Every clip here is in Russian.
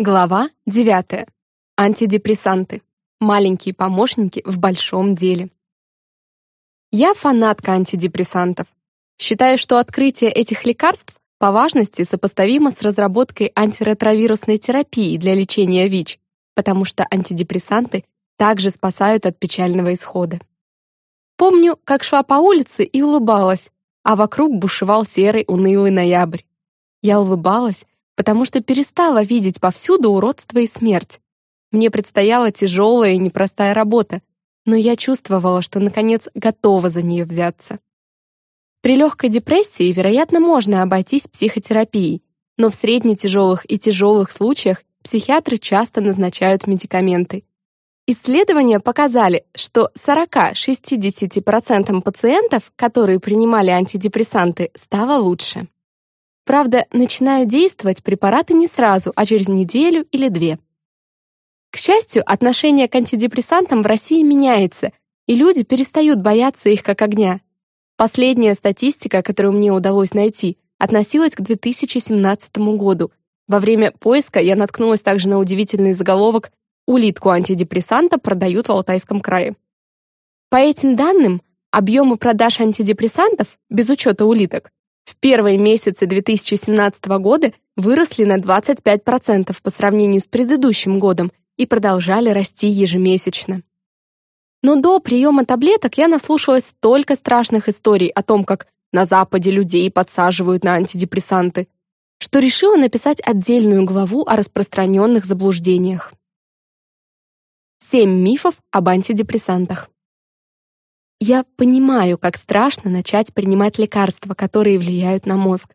Глава 9. Антидепрессанты. Маленькие помощники в большом деле. Я фанатка антидепрессантов. Считаю, что открытие этих лекарств по важности сопоставимо с разработкой антиретровирусной терапии для лечения ВИЧ, потому что антидепрессанты также спасают от печального исхода. Помню, как шла по улице и улыбалась, а вокруг бушевал серый унылый ноябрь. Я улыбалась, потому что перестала видеть повсюду уродство и смерть. Мне предстояла тяжелая и непростая работа, но я чувствовала, что, наконец, готова за нее взяться. При легкой депрессии, вероятно, можно обойтись психотерапией, но в средне-тяжелых и тяжелых случаях психиатры часто назначают медикаменты. Исследования показали, что 40-60% пациентов, которые принимали антидепрессанты, стало лучше. Правда, начинают действовать препараты не сразу, а через неделю или две. К счастью, отношение к антидепрессантам в России меняется, и люди перестают бояться их как огня. Последняя статистика, которую мне удалось найти, относилась к 2017 году. Во время поиска я наткнулась также на удивительный заголовок «Улитку антидепрессанта продают в Алтайском крае». По этим данным, объемы продаж антидепрессантов, без учета улиток, в первые месяцы 2017 года выросли на 25% по сравнению с предыдущим годом и продолжали расти ежемесячно. Но до приема таблеток я наслушалась столько страшных историй о том, как на Западе людей подсаживают на антидепрессанты, что решила написать отдельную главу о распространенных заблуждениях. Семь мифов об антидепрессантах. Я понимаю, как страшно начать принимать лекарства, которые влияют на мозг.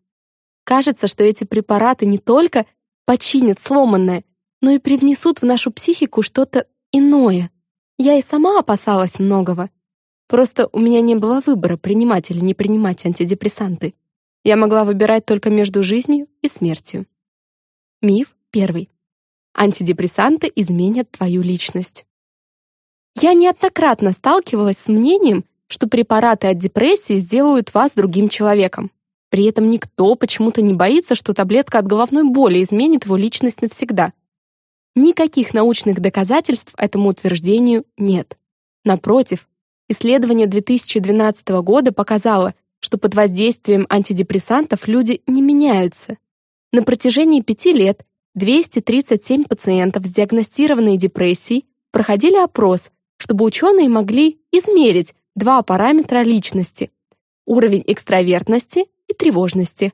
Кажется, что эти препараты не только починят сломанное, но и привнесут в нашу психику что-то иное. Я и сама опасалась многого. Просто у меня не было выбора, принимать или не принимать антидепрессанты. Я могла выбирать только между жизнью и смертью. Миф первый. Антидепрессанты изменят твою личность. Я неоднократно сталкивалась с мнением, что препараты от депрессии сделают вас другим человеком. При этом никто почему-то не боится, что таблетка от головной боли изменит его личность навсегда. Никаких научных доказательств этому утверждению нет. Напротив, исследование 2012 года показало, что под воздействием антидепрессантов люди не меняются. На протяжении пяти лет 237 пациентов с диагностированной депрессией проходили опрос, чтобы ученые могли измерить два параметра личности — уровень экстравертности и тревожности.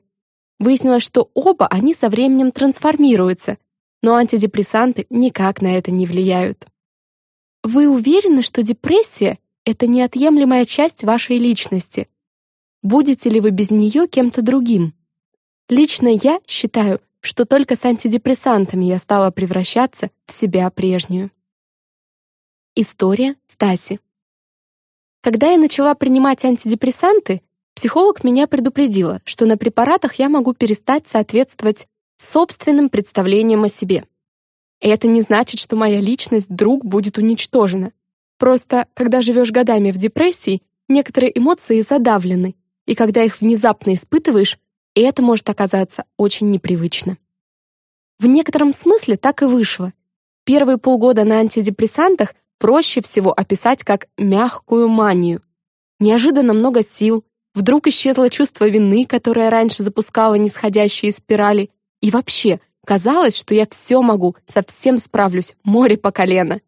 Выяснилось, что оба они со временем трансформируются, но антидепрессанты никак на это не влияют. Вы уверены, что депрессия — это неотъемлемая часть вашей личности? Будете ли вы без нее кем-то другим? Лично я считаю, что только с антидепрессантами я стала превращаться в себя прежнюю. История Стаси. Когда я начала принимать антидепрессанты, психолог меня предупредила, что на препаратах я могу перестать соответствовать собственным представлениям о себе. И это не значит, что моя личность вдруг будет уничтожена. Просто, когда живешь годами в депрессии, некоторые эмоции задавлены, и когда их внезапно испытываешь, это может оказаться очень непривычно. В некотором смысле так и вышло. Первые полгода на антидепрессантах проще всего описать как мягкую манию. Неожиданно много сил, вдруг исчезло чувство вины, которое раньше запускало нисходящие спирали, и вообще, казалось, что я все могу, совсем справлюсь, море по колено.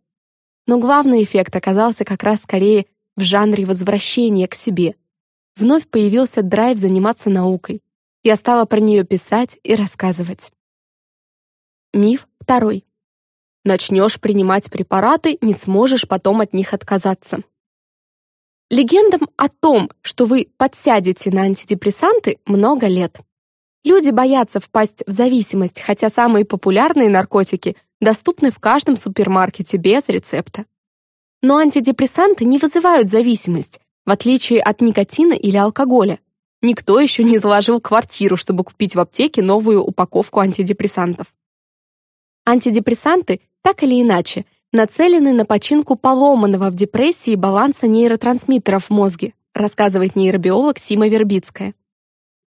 Но главный эффект оказался как раз скорее в жанре возвращения к себе. Вновь появился драйв заниматься наукой. Я стала про нее писать и рассказывать. Миф второй. Начнешь принимать препараты, не сможешь потом от них отказаться. Легендам о том, что вы подсядете на антидепрессанты, много лет. Люди боятся впасть в зависимость, хотя самые популярные наркотики доступны в каждом супермаркете без рецепта. Но антидепрессанты не вызывают зависимость, в отличие от никотина или алкоголя. Никто еще не заложил квартиру, чтобы купить в аптеке новую упаковку антидепрессантов. Антидепрессанты так или иначе, нацелены на починку поломанного в депрессии баланса нейротрансмиттеров в мозге, рассказывает нейробиолог Сима Вербицкая.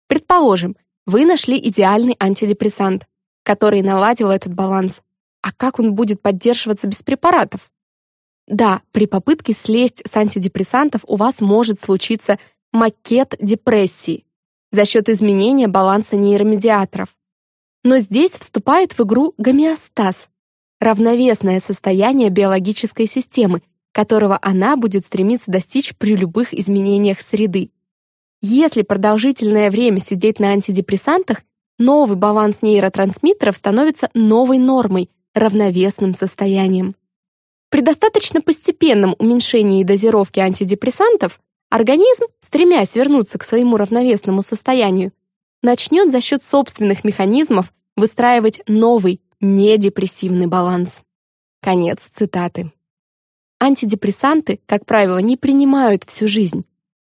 Предположим, вы нашли идеальный антидепрессант. который наладил этот баланс. А как он будет поддерживаться без препаратов? Да, при попытке слезть с антидепрессантов у вас может случиться макет депрессии за счет изменения баланса нейромедиаторов. Но здесь вступает в игру гомеостаз, равновесное состояние биологической системы, которого она будет стремиться достичь при любых изменениях среды. Если продолжительное время сидеть на антидепрессантах, новый баланс нейротрансмиттеров становится новой нормой, равновесным состоянием. При достаточно постепенном уменьшении дозировки антидепрессантов организм, стремясь вернуться к своему равновесному состоянию, начнет за счет собственных механизмов выстраивать новый, недепрессивный баланс. Конец цитаты. Антидепрессанты, как правило, не принимают всю жизнь.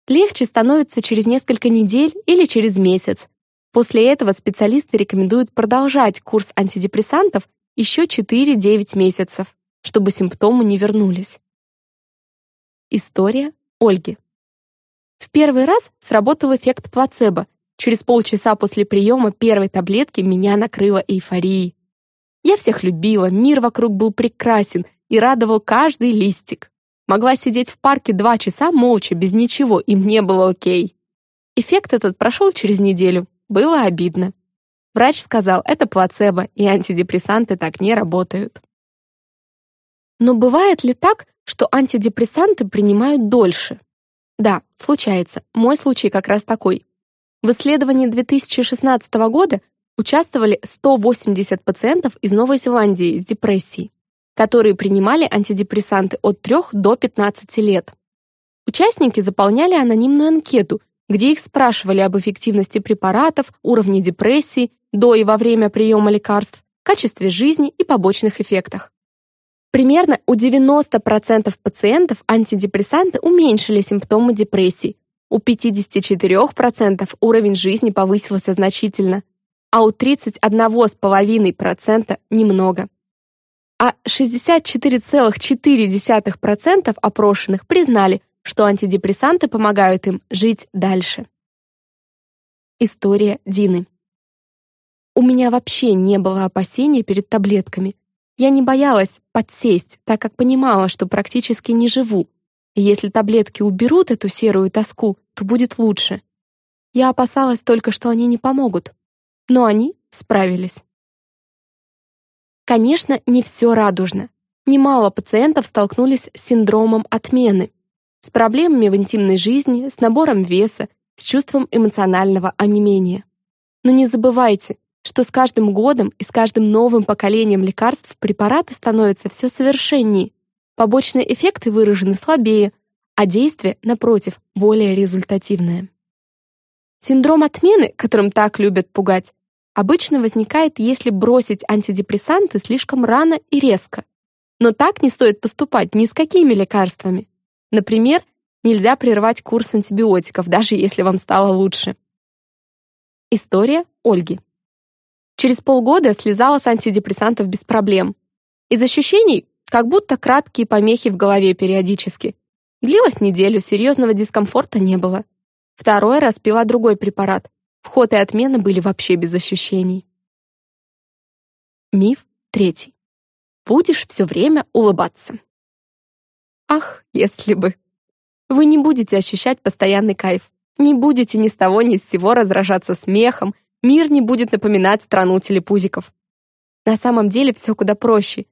Легче становится через несколько недель или через месяц. После этого специалисты рекомендуют продолжать курс антидепрессантов еще 4-9 месяцев, чтобы симптомы не вернулись. История Ольги. В первый раз сработал эффект плацебо. Через полчаса после приема первой таблетки меня накрыло эйфорией. Я всех любила, мир вокруг был прекрасен и радовал каждый листик. Могла сидеть в парке два часа молча, без ничего, и мне было окей. Эффект этот прошел через неделю. Было обидно. Врач сказал, это плацебо, и антидепрессанты так не работают. Но бывает ли так, что антидепрессанты принимают дольше? Да, случается. Мой случай как раз такой. В исследовании 2016 года участвовали 180 пациентов из Новой Зеландии с депрессией, которые принимали антидепрессанты от 3 до 15 лет. Участники заполняли анонимную анкету, где их спрашивали об эффективности препаратов, уровне депрессии, до и во время приема лекарств, качестве жизни и побочных эффектах. Примерно у 90% пациентов антидепрессанты уменьшили симптомы депрессии, у 54% уровень жизни повысился значительно, а у 31,5% немного. А 64,4% опрошенных признали, что антидепрессанты помогают им жить дальше. История Дины. У меня вообще не было опасений перед таблетками. Я не боялась подсесть, так как понимала, что практически не живу. И если таблетки уберут эту серую тоску, то будет лучше. Я опасалась только, что они не помогут но они справились. Конечно, не все радужно. Немало пациентов столкнулись с синдромом отмены, с проблемами в интимной жизни, с набором веса, с чувством эмоционального онемения. Но не забывайте, что с каждым годом и с каждым новым поколением лекарств препараты становятся все совершеннее, побочные эффекты выражены слабее, а действие, напротив, более результативное. Синдром отмены, которым так любят пугать, обычно возникает, если бросить антидепрессанты слишком рано и резко. Но так не стоит поступать ни с какими лекарствами. Например, нельзя прервать курс антибиотиков, даже если вам стало лучше. История Ольги. Через полгода слезала с антидепрессантов без проблем. Из ощущений, как будто краткие помехи в голове периодически. Длилась неделю, серьезного дискомфорта не было. Второй раз пила другой препарат. Вход и отмена были вообще без ощущений. Миф третий. Будешь все время улыбаться. Ах, если бы. Вы не будете ощущать постоянный кайф. Не будете ни с того ни с сего раздражаться смехом, мир не будет напоминать страну телепузиков. На самом деле все куда проще.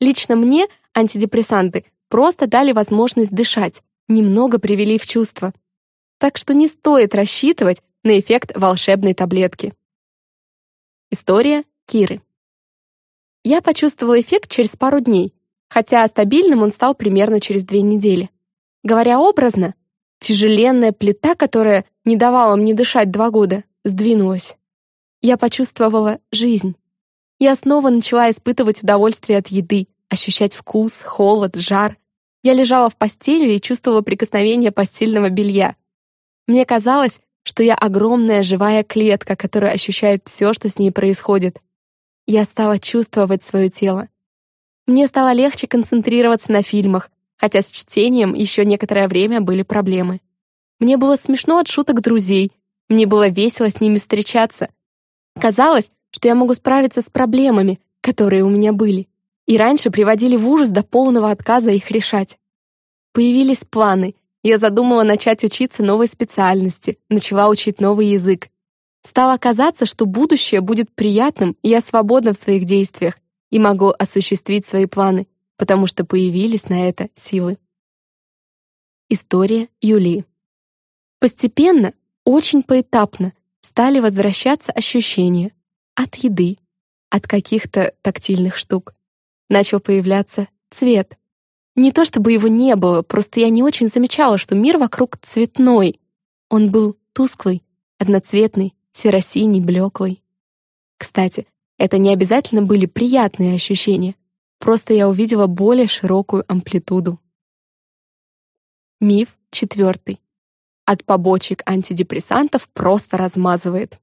Лично мне антидепрессанты просто дали возможность дышать, немного привели в чувство. Так что не стоит рассчитывать, на эффект волшебной таблетки. История Киры. Я почувствовала эффект через пару дней, хотя стабильным он стал примерно через две недели. Говоря образно, тяжеленная плита, которая не давала мне дышать два года, сдвинулась. Я почувствовала жизнь. Я снова начала испытывать удовольствие от еды, ощущать вкус, холод, жар. Я лежала в постели и чувствовала прикосновение постельного белья. Мне казалось, что я огромная живая клетка, которая ощущает все, что с ней происходит. Я стала чувствовать свое тело. Мне стало легче концентрироваться на фильмах, хотя с чтением еще некоторое время были проблемы. Мне было смешно от шуток друзей, мне было весело с ними встречаться. Казалось, что я могу справиться с проблемами, которые у меня были, и раньше приводили в ужас до полного отказа их решать. Появились планы. Я задумала начать учиться новой специальности, начала учить новый язык. Стало казаться, что будущее будет приятным, и я свободна в своих действиях и могу осуществить свои планы, потому что появились на это силы. История Юлии. Постепенно, очень поэтапно, стали возвращаться ощущения от еды, от каких-то тактильных штук. Начал появляться цвет. Не то чтобы его не было, просто я не очень замечала, что мир вокруг цветной. Он был тусклый, одноцветный, серо-синий, блеклый. Кстати, это не обязательно были приятные ощущения, просто я увидела более широкую амплитуду. Миф четвертый. От побочек антидепрессантов просто размазывает.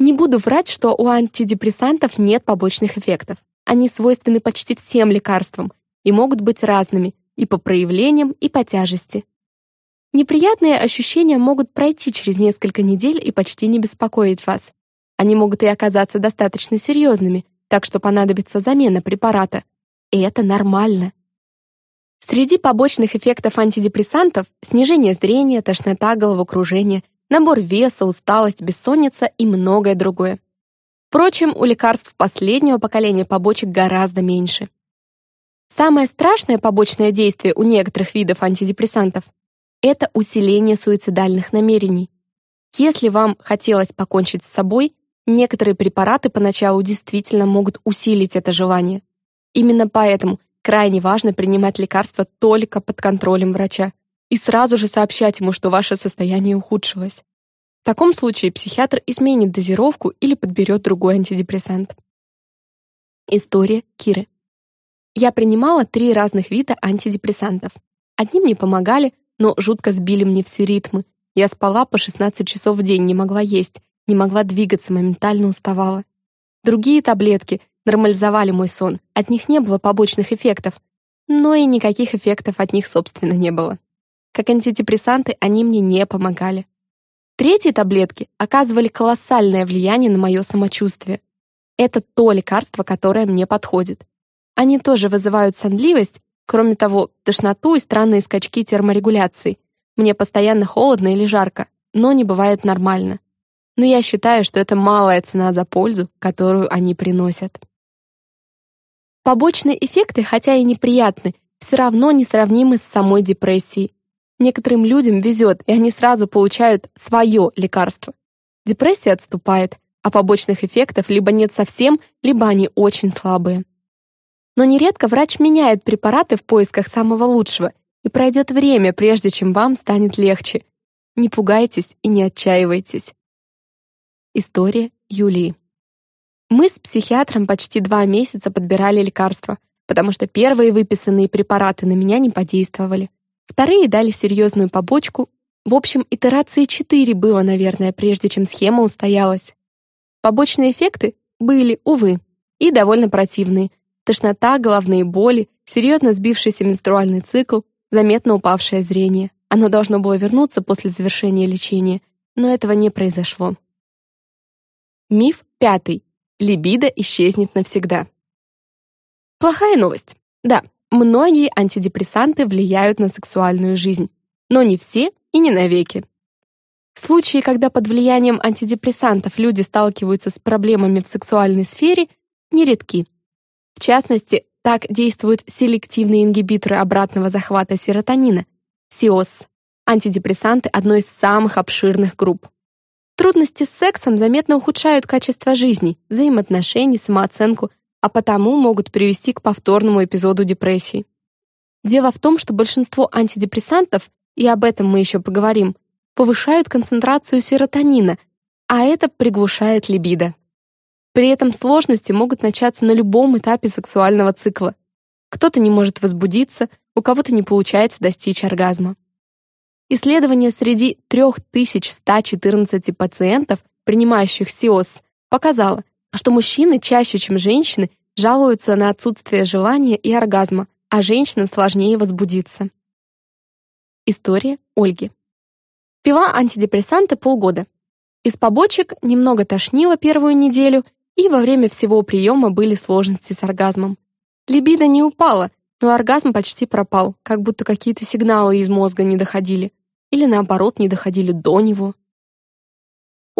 Не буду врать, что у антидепрессантов нет побочных эффектов. Они свойственны почти всем лекарствам и могут быть разными и по проявлениям, и по тяжести. Неприятные ощущения могут пройти через несколько недель и почти не беспокоить вас. Они могут и оказаться достаточно серьезными, так что понадобится замена препарата. И это нормально. Среди побочных эффектов антидепрессантов снижение зрения, тошнота, головокружение, набор веса, усталость, бессонница и многое другое. Впрочем, у лекарств последнего поколения побочек гораздо меньше. Самое страшное побочное действие у некоторых видов антидепрессантов — это усиление суицидальных намерений. Если вам хотелось покончить с собой, Некоторые препараты поначалу действительно могут усилить это желание. Именно поэтому крайне важно принимать лекарства только под контролем врача и сразу же сообщать ему, что ваше состояние ухудшилось. В таком случае психиатр изменит дозировку или подберет другой антидепрессант. История Киры. Я принимала три разных вида антидепрессантов. Одни мне помогали, но жутко сбили мне все ритмы. Я спала по 16 часов в день, не могла есть, не могла двигаться, моментально уставала. Другие таблетки нормализовали мой сон, от них не было побочных эффектов, но и никаких эффектов от них, собственно, не было. Как антидепрессанты они мне не помогали. Третьи таблетки оказывали колоссальное влияние на мое самочувствие. Это то лекарство, которое мне подходит. Они тоже вызывают сонливость, кроме того, тошноту и странные скачки терморегуляции. Мне постоянно холодно или жарко, но не бывает нормально но я считаю, что это малая цена за пользу, которую они приносят. Побочные эффекты, хотя и неприятны, все равно несравнимы с самой депрессией. Некоторым людям везет, и они сразу получают свое лекарство. Депрессия отступает, а побочных эффектов либо нет совсем, либо они очень слабые. Но нередко врач меняет препараты в поисках самого лучшего, и пройдет время, прежде чем вам станет легче. Не пугайтесь и не отчаивайтесь. История Юлии. Мы с психиатром почти два месяца подбирали лекарства, потому что первые выписанные препараты на меня не подействовали. Вторые дали серьезную побочку. В общем, итерации четыре было, наверное, прежде чем схема устоялась. Побочные эффекты были, увы, и довольно противные. Тошнота, головные боли, серьезно сбившийся менструальный цикл, заметно упавшее зрение. Оно должно было вернуться после завершения лечения, но этого не произошло. Миф пятый. Либидо исчезнет навсегда. Плохая новость. Да, многие антидепрессанты влияют на сексуальную жизнь, но не все и не навеки. Случаи, когда под влиянием антидепрессантов люди сталкиваются с проблемами в сексуальной сфере, нередки. В частности, так действуют селективные ингибиторы обратного захвата серотонина, СИОС, антидепрессанты одной из самых обширных групп. Трудности с сексом заметно ухудшают качество жизни, взаимоотношений, самооценку, а потому могут привести к повторному эпизоду депрессии. Дело в том, что большинство антидепрессантов, и об этом мы еще поговорим, повышают концентрацию серотонина, а это приглушает либидо. При этом сложности могут начаться на любом этапе сексуального цикла. Кто-то не может возбудиться, у кого-то не получается достичь оргазма. Исследование среди 3114 пациентов, принимающих СИОС, показало, что мужчины чаще, чем женщины, жалуются на отсутствие желания и оргазма, а женщинам сложнее возбудиться. История Ольги. Пила антидепрессанты полгода. Из побочек немного тошнило первую неделю, и во время всего приема были сложности с оргазмом. Либидо не упало, но оргазм почти пропал, как будто какие-то сигналы из мозга не доходили. Или наоборот, не доходили до него.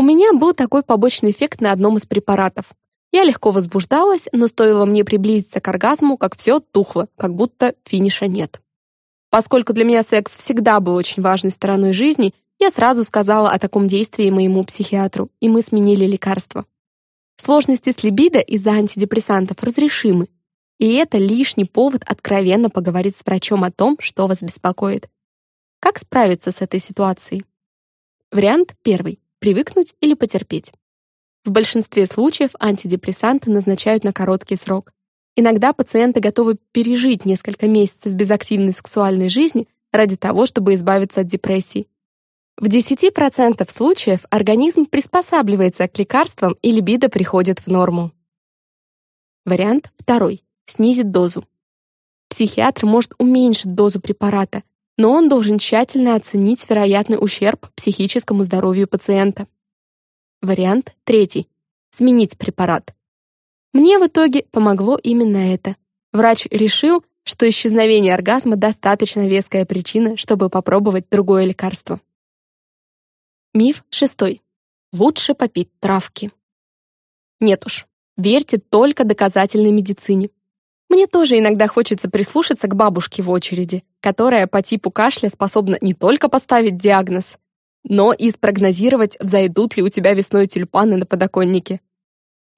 У меня был такой побочный эффект на одном из препаратов. Я легко возбуждалась, но стоило мне приблизиться к оргазму, как все тухло, как будто финиша нет. Поскольку для меня секс всегда был очень важной стороной жизни, я сразу сказала о таком действии моему психиатру, и мы сменили лекарство. Сложности с либидо из-за антидепрессантов разрешимы, и это лишний повод откровенно поговорить с врачом о том, что вас беспокоит. Как справиться с этой ситуацией? Вариант первый привыкнуть или потерпеть. В большинстве случаев антидепрессанты назначают на короткий срок. Иногда пациенты готовы пережить несколько месяцев безактивной сексуальной жизни ради того, чтобы избавиться от депрессии. В 10% случаев организм приспосабливается к лекарствам и либидо приходит в норму. Вариант второй. Снизит дозу. Психиатр может уменьшить дозу препарата, но он должен тщательно оценить вероятный ущерб психическому здоровью пациента. Вариант третий. Сменить препарат. Мне в итоге помогло именно это. Врач решил, что исчезновение оргазма достаточно веская причина, чтобы попробовать другое лекарство. Миф шестой. Лучше попить травки. Нет уж, верьте только доказательной медицине. Мне тоже иногда хочется прислушаться к бабушке в очереди, которая по типу кашля способна не только поставить диагноз, но и спрогнозировать, взойдут ли у тебя весной тюльпаны на подоконнике.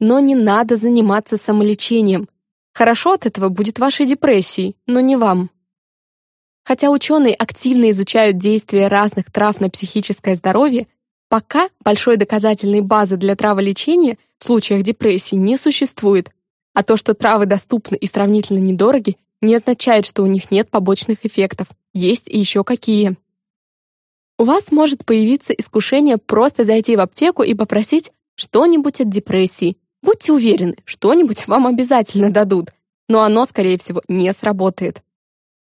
Но не надо заниматься самолечением. Хорошо от этого будет вашей депрессии, но не вам. Хотя ученые активно изучают действия разных трав на психическое здоровье, пока большой доказательной базы для траволечения в случаях депрессии не существует, а то, что травы доступны и сравнительно недороги, не означает, что у них нет побочных эффектов. Есть и еще какие. У вас может появиться искушение просто зайти в аптеку и попросить что-нибудь от депрессии. Будьте уверены, что-нибудь вам обязательно дадут, но оно, скорее всего, не сработает.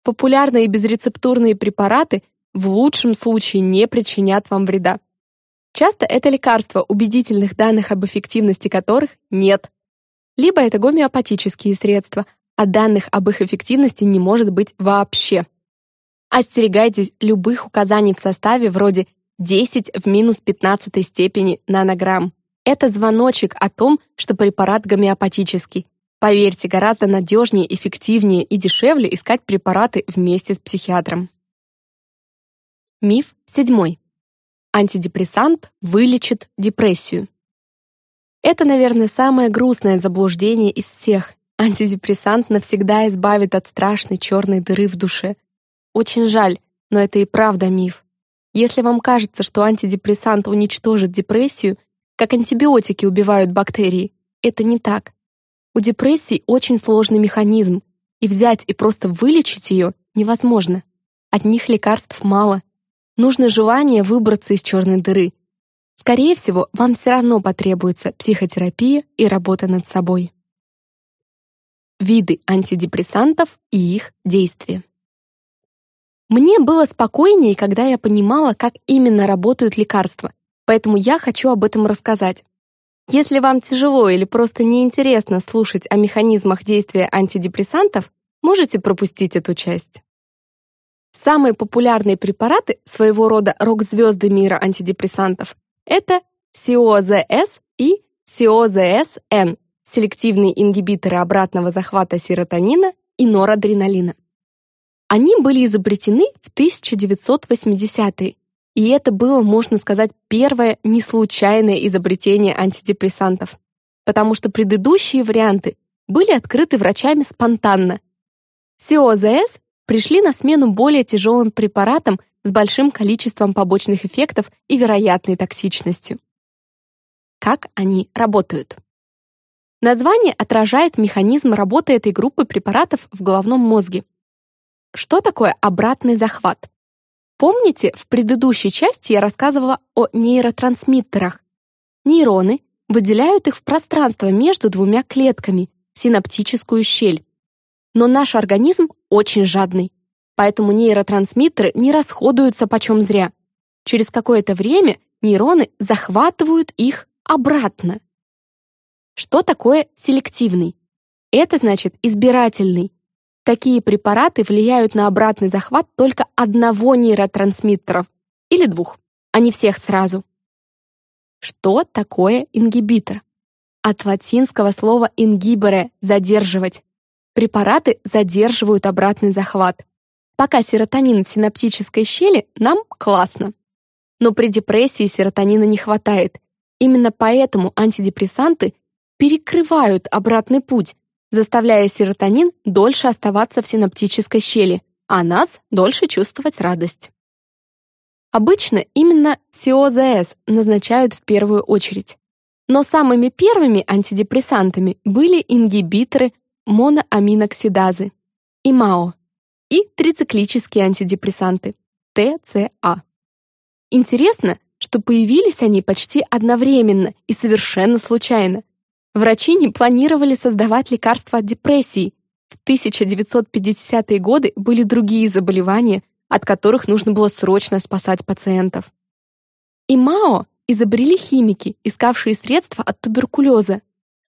Популярные безрецептурные препараты в лучшем случае не причинят вам вреда. Часто это лекарства, убедительных данных об эффективности которых нет либо это гомеопатические средства, а данных об их эффективности не может быть вообще. Остерегайтесь любых указаний в составе вроде 10 в минус 15 степени нанограмм. Это звоночек о том, что препарат гомеопатический. Поверьте, гораздо надежнее, эффективнее и дешевле искать препараты вместе с психиатром. Миф седьмой. Антидепрессант вылечит депрессию. Это, наверное, самое грустное заблуждение из всех. Антидепрессант навсегда избавит от страшной черной дыры в душе. Очень жаль, но это и правда миф. Если вам кажется, что антидепрессант уничтожит депрессию, как антибиотики убивают бактерии, это не так. У депрессии очень сложный механизм, и взять и просто вылечить ее невозможно. От них лекарств мало. Нужно желание выбраться из черной дыры, Скорее всего, вам все равно потребуется психотерапия и работа над собой. Виды антидепрессантов и их действия. Мне было спокойнее, когда я понимала, как именно работают лекарства, поэтому я хочу об этом рассказать. Если вам тяжело или просто неинтересно слушать о механизмах действия антидепрессантов, можете пропустить эту часть. Самые популярные препараты, своего рода рок-звезды мира антидепрессантов, это СИОЗС и СИОЗСН – селективные ингибиторы обратного захвата серотонина и норадреналина. Они были изобретены в 1980-е, и это было, можно сказать, первое неслучайное изобретение антидепрессантов, потому что предыдущие варианты были открыты врачами спонтанно. СИОЗС пришли на смену более тяжелым препаратам с большим количеством побочных эффектов и вероятной токсичностью. Как они работают? Название отражает механизм работы этой группы препаратов в головном мозге. Что такое обратный захват? Помните, в предыдущей части я рассказывала о нейротрансмиттерах. Нейроны выделяют их в пространство между двумя клетками, синаптическую щель. Но наш организм очень жадный поэтому нейротрансмиттеры не расходуются почем зря. Через какое-то время нейроны захватывают их обратно. Что такое селективный? Это значит избирательный. Такие препараты влияют на обратный захват только одного нейротрансмиттеров или двух, а не всех сразу. Что такое ингибитор? От латинского слова «ингибере» — «задерживать». Препараты задерживают обратный захват. Пока серотонин в синаптической щели, нам классно. Но при депрессии серотонина не хватает. Именно поэтому антидепрессанты перекрывают обратный путь, заставляя серотонин дольше оставаться в синаптической щели, а нас дольше чувствовать радость. Обычно именно СИОЗС назначают в первую очередь. Но самыми первыми антидепрессантами были ингибиторы моноаминоксидазы, ИМАО, и трициклические антидепрессанты, ТЦА. Интересно, что появились они почти одновременно и совершенно случайно. Врачи не планировали создавать лекарства от депрессии. В 1950-е годы были другие заболевания, от которых нужно было срочно спасать пациентов. И МАО изобрели химики, искавшие средства от туберкулеза.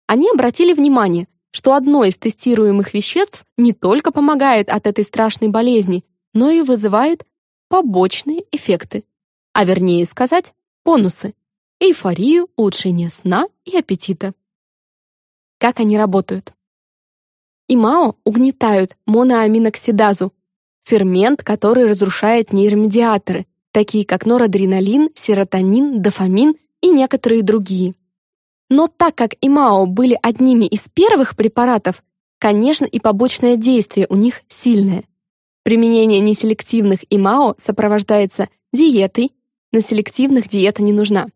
Они обратили внимание, что одно из тестируемых веществ не только помогает от этой страшной болезни, но и вызывает побочные эффекты, а вернее сказать, бонусы, эйфорию, улучшение сна и аппетита. Как они работают? ИМАО угнетают моноаминоксидазу, фермент, который разрушает нейромедиаторы, такие как норадреналин, серотонин, дофамин и некоторые другие. Но так как ИМАО были одними из первых препаратов, конечно, и побочное действие у них сильное. Применение неселективных ИМАО сопровождается диетой, на селективных диета не нужна.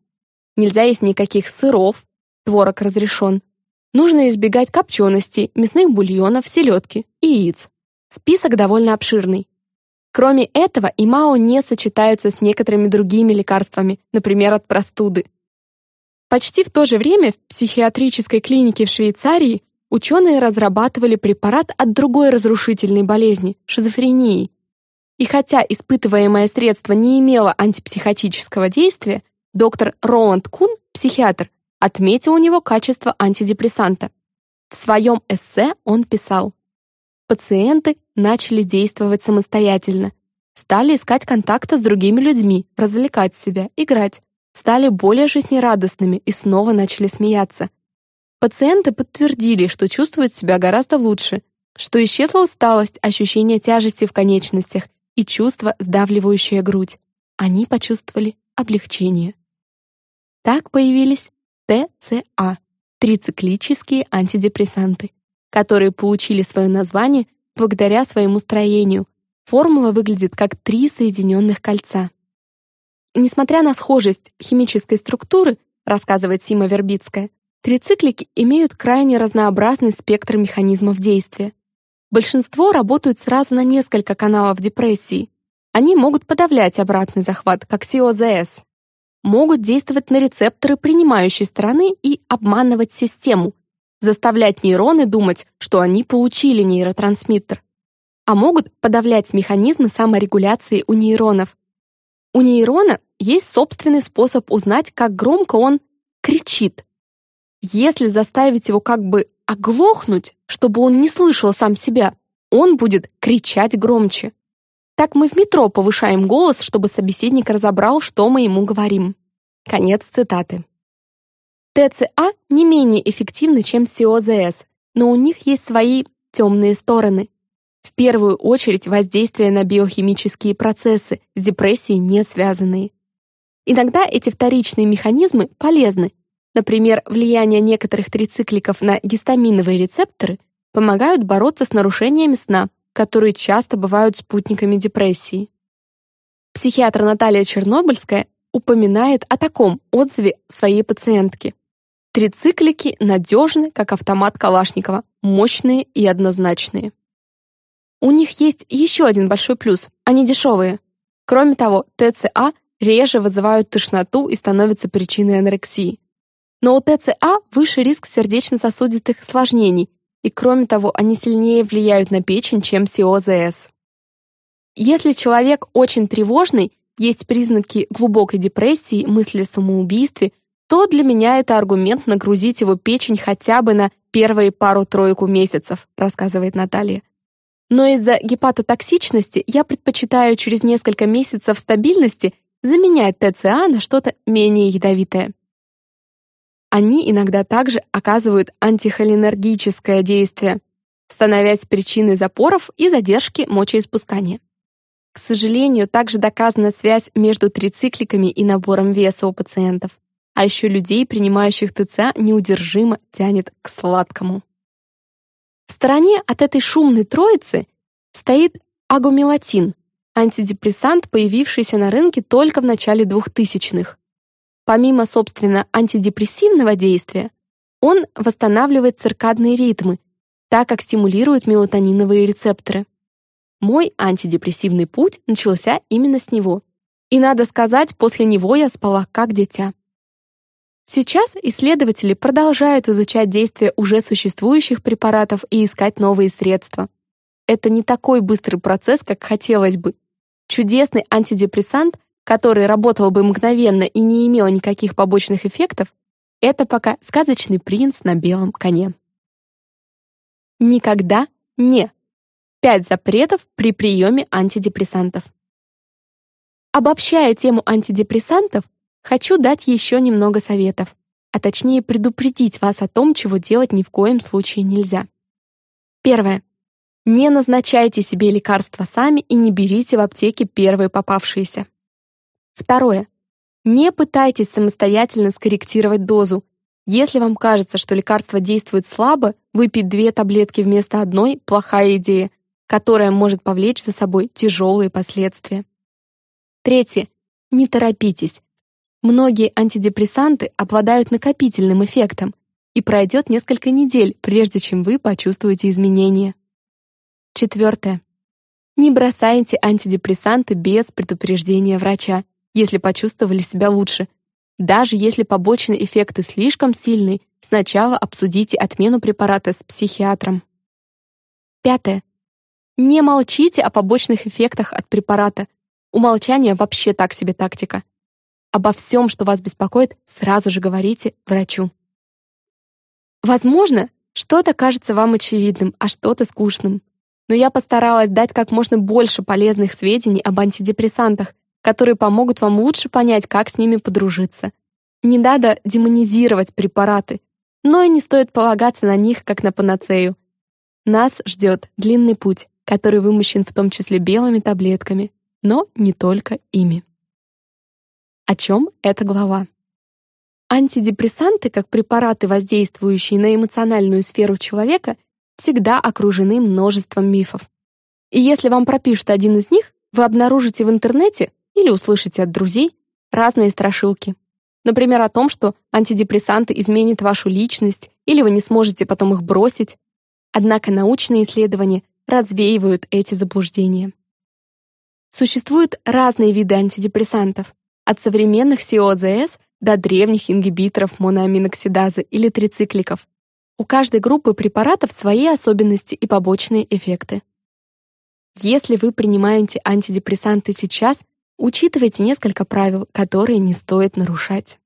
Нельзя есть никаких сыров, творог разрешен. Нужно избегать копченостей, мясных бульонов, селедки и яиц. Список довольно обширный. Кроме этого, ИМАО не сочетаются с некоторыми другими лекарствами, например, от простуды. Почти в то же время в психиатрической клинике в Швейцарии ученые разрабатывали препарат от другой разрушительной болезни – шизофрении. И хотя испытываемое средство не имело антипсихотического действия, доктор Роланд Кун, психиатр, отметил у него качество антидепрессанта. В своем эссе он писал Пациенты начали действовать самостоятельно, стали искать контакта с другими людьми, развлекать себя, играть, стали более жизнерадостными и снова начали смеяться. Пациенты подтвердили, что чувствуют себя гораздо лучше, что исчезла усталость, ощущение тяжести в конечностях и чувство, сдавливающее грудь. Они почувствовали облегчение. Так появились ТЦА – трициклические антидепрессанты которые получили свое название благодаря своему строению. Формула выглядит как три соединенных кольца. Несмотря на схожесть химической структуры, рассказывает Сима Вербицкая, трициклики имеют крайне разнообразный спектр механизмов действия. Большинство работают сразу на несколько каналов депрессии. Они могут подавлять обратный захват, как СИОЗС, могут действовать на рецепторы принимающей стороны и обманывать систему, заставлять нейроны думать, что они получили нейротрансмиттер, а могут подавлять механизмы саморегуляции у нейронов. У нейрона есть собственный способ узнать, как громко он кричит. Если заставить его как бы оглохнуть, чтобы он не слышал сам себя, он будет кричать громче. Так мы в метро повышаем голос, чтобы собеседник разобрал, что мы ему говорим. Конец цитаты. ТЦА не менее эффективны, чем СИОЗС, но у них есть свои темные стороны. В первую очередь воздействие на биохимические процессы с депрессией не связанные. Иногда эти вторичные механизмы полезны. Например, влияние некоторых трицикликов на гистаминовые рецепторы помогают бороться с нарушениями сна, которые часто бывают спутниками депрессии. Психиатр Наталья Чернобыльская упоминает о таком отзыве своей пациентки. Трициклики надежны, как автомат Калашникова, мощные и однозначные. У них есть еще один большой плюс – они дешевые. Кроме того, ТЦА реже вызывают тошноту и становятся причиной анорексии. Но у ТЦА выше риск сердечно-сосудистых осложнений, и кроме того, они сильнее влияют на печень, чем СИОЗС. Если человек очень тревожный, есть признаки глубокой депрессии, мысли о самоубийстве, то для меня это аргумент нагрузить его печень хотя бы на первые пару-тройку месяцев, рассказывает Наталья. Но из-за гепатотоксичности я предпочитаю через несколько месяцев стабильности заменять ТЦА на что-то менее ядовитое. Они иногда также оказывают антихолинергическое действие, становясь причиной запоров и задержки мочеиспускания. К сожалению, также доказана связь между трицикликами и набором веса у пациентов. А еще людей, принимающих ТЦА, неудержимо тянет к сладкому. В стороне от этой шумной троицы стоит агумелатин, антидепрессант, появившийся на рынке только в начале 2000-х. Помимо, собственно, антидепрессивного действия, он восстанавливает циркадные ритмы, так как стимулирует мелатониновые рецепторы. Мой антидепрессивный путь начался именно с него. И надо сказать, после него я спала как дитя. Сейчас исследователи продолжают изучать действие уже существующих препаратов и искать новые средства. Это не такой быстрый процесс, как хотелось бы. Чудесный антидепрессант, который работал бы мгновенно и не имел никаких побочных эффектов, это пока сказочный принц на белом коне. Никогда не. Пять запретов при приеме антидепрессантов. Обобщая тему антидепрессантов, хочу дать еще немного советов, а точнее предупредить вас о том, чего делать ни в коем случае нельзя. Первое. Не назначайте себе лекарства сами и не берите в аптеке первые попавшиеся. Второе. Не пытайтесь самостоятельно скорректировать дозу, если вам кажется, что лекарство действует слабо, выпить две таблетки вместо одной – плохая идея, которая может повлечь за собой тяжелые последствия. Третье. Не торопитесь. Многие антидепрессанты обладают накопительным эффектом, и пройдет несколько недель, прежде чем вы почувствуете изменения. Четвертое. Не бросайте антидепрессанты без предупреждения врача, если почувствовали себя лучше – даже если побочные эффекты слишком сильные, сначала обсудите отмену препарата с психиатром. Пятое. Не молчите о побочных эффектах от препарата. Умолчание вообще так себе тактика. Обо всем, что вас беспокоит, сразу же говорите врачу. Возможно, что-то кажется вам очевидным, а что-то скучным. Но я постаралась дать как можно больше полезных сведений об антидепрессантах, которые помогут вам лучше понять, как с ними подружиться. Не надо демонизировать препараты, но и не стоит полагаться на них, как на панацею. Нас ждет длинный путь, который вымощен в том числе белыми таблетками, но не только ими. О чем эта глава? Антидепрессанты, как препараты, воздействующие на эмоциональную сферу человека, всегда окружены множеством мифов. И если вам пропишут один из них, вы обнаружите в интернете или услышите от друзей разные страшилки. Например, о том, что антидепрессанты изменят вашу личность или вы не сможете потом их бросить. Однако научные исследования развеивают эти заблуждения. Существуют разные виды антидепрессантов, от современных СИОЗС до древних ингибиторов моноаминоксидазы или трицикликов. У каждой группы препаратов свои особенности и побочные эффекты. Если вы принимаете антидепрессанты сейчас, Учитывайте несколько правил, которые не стоит нарушать.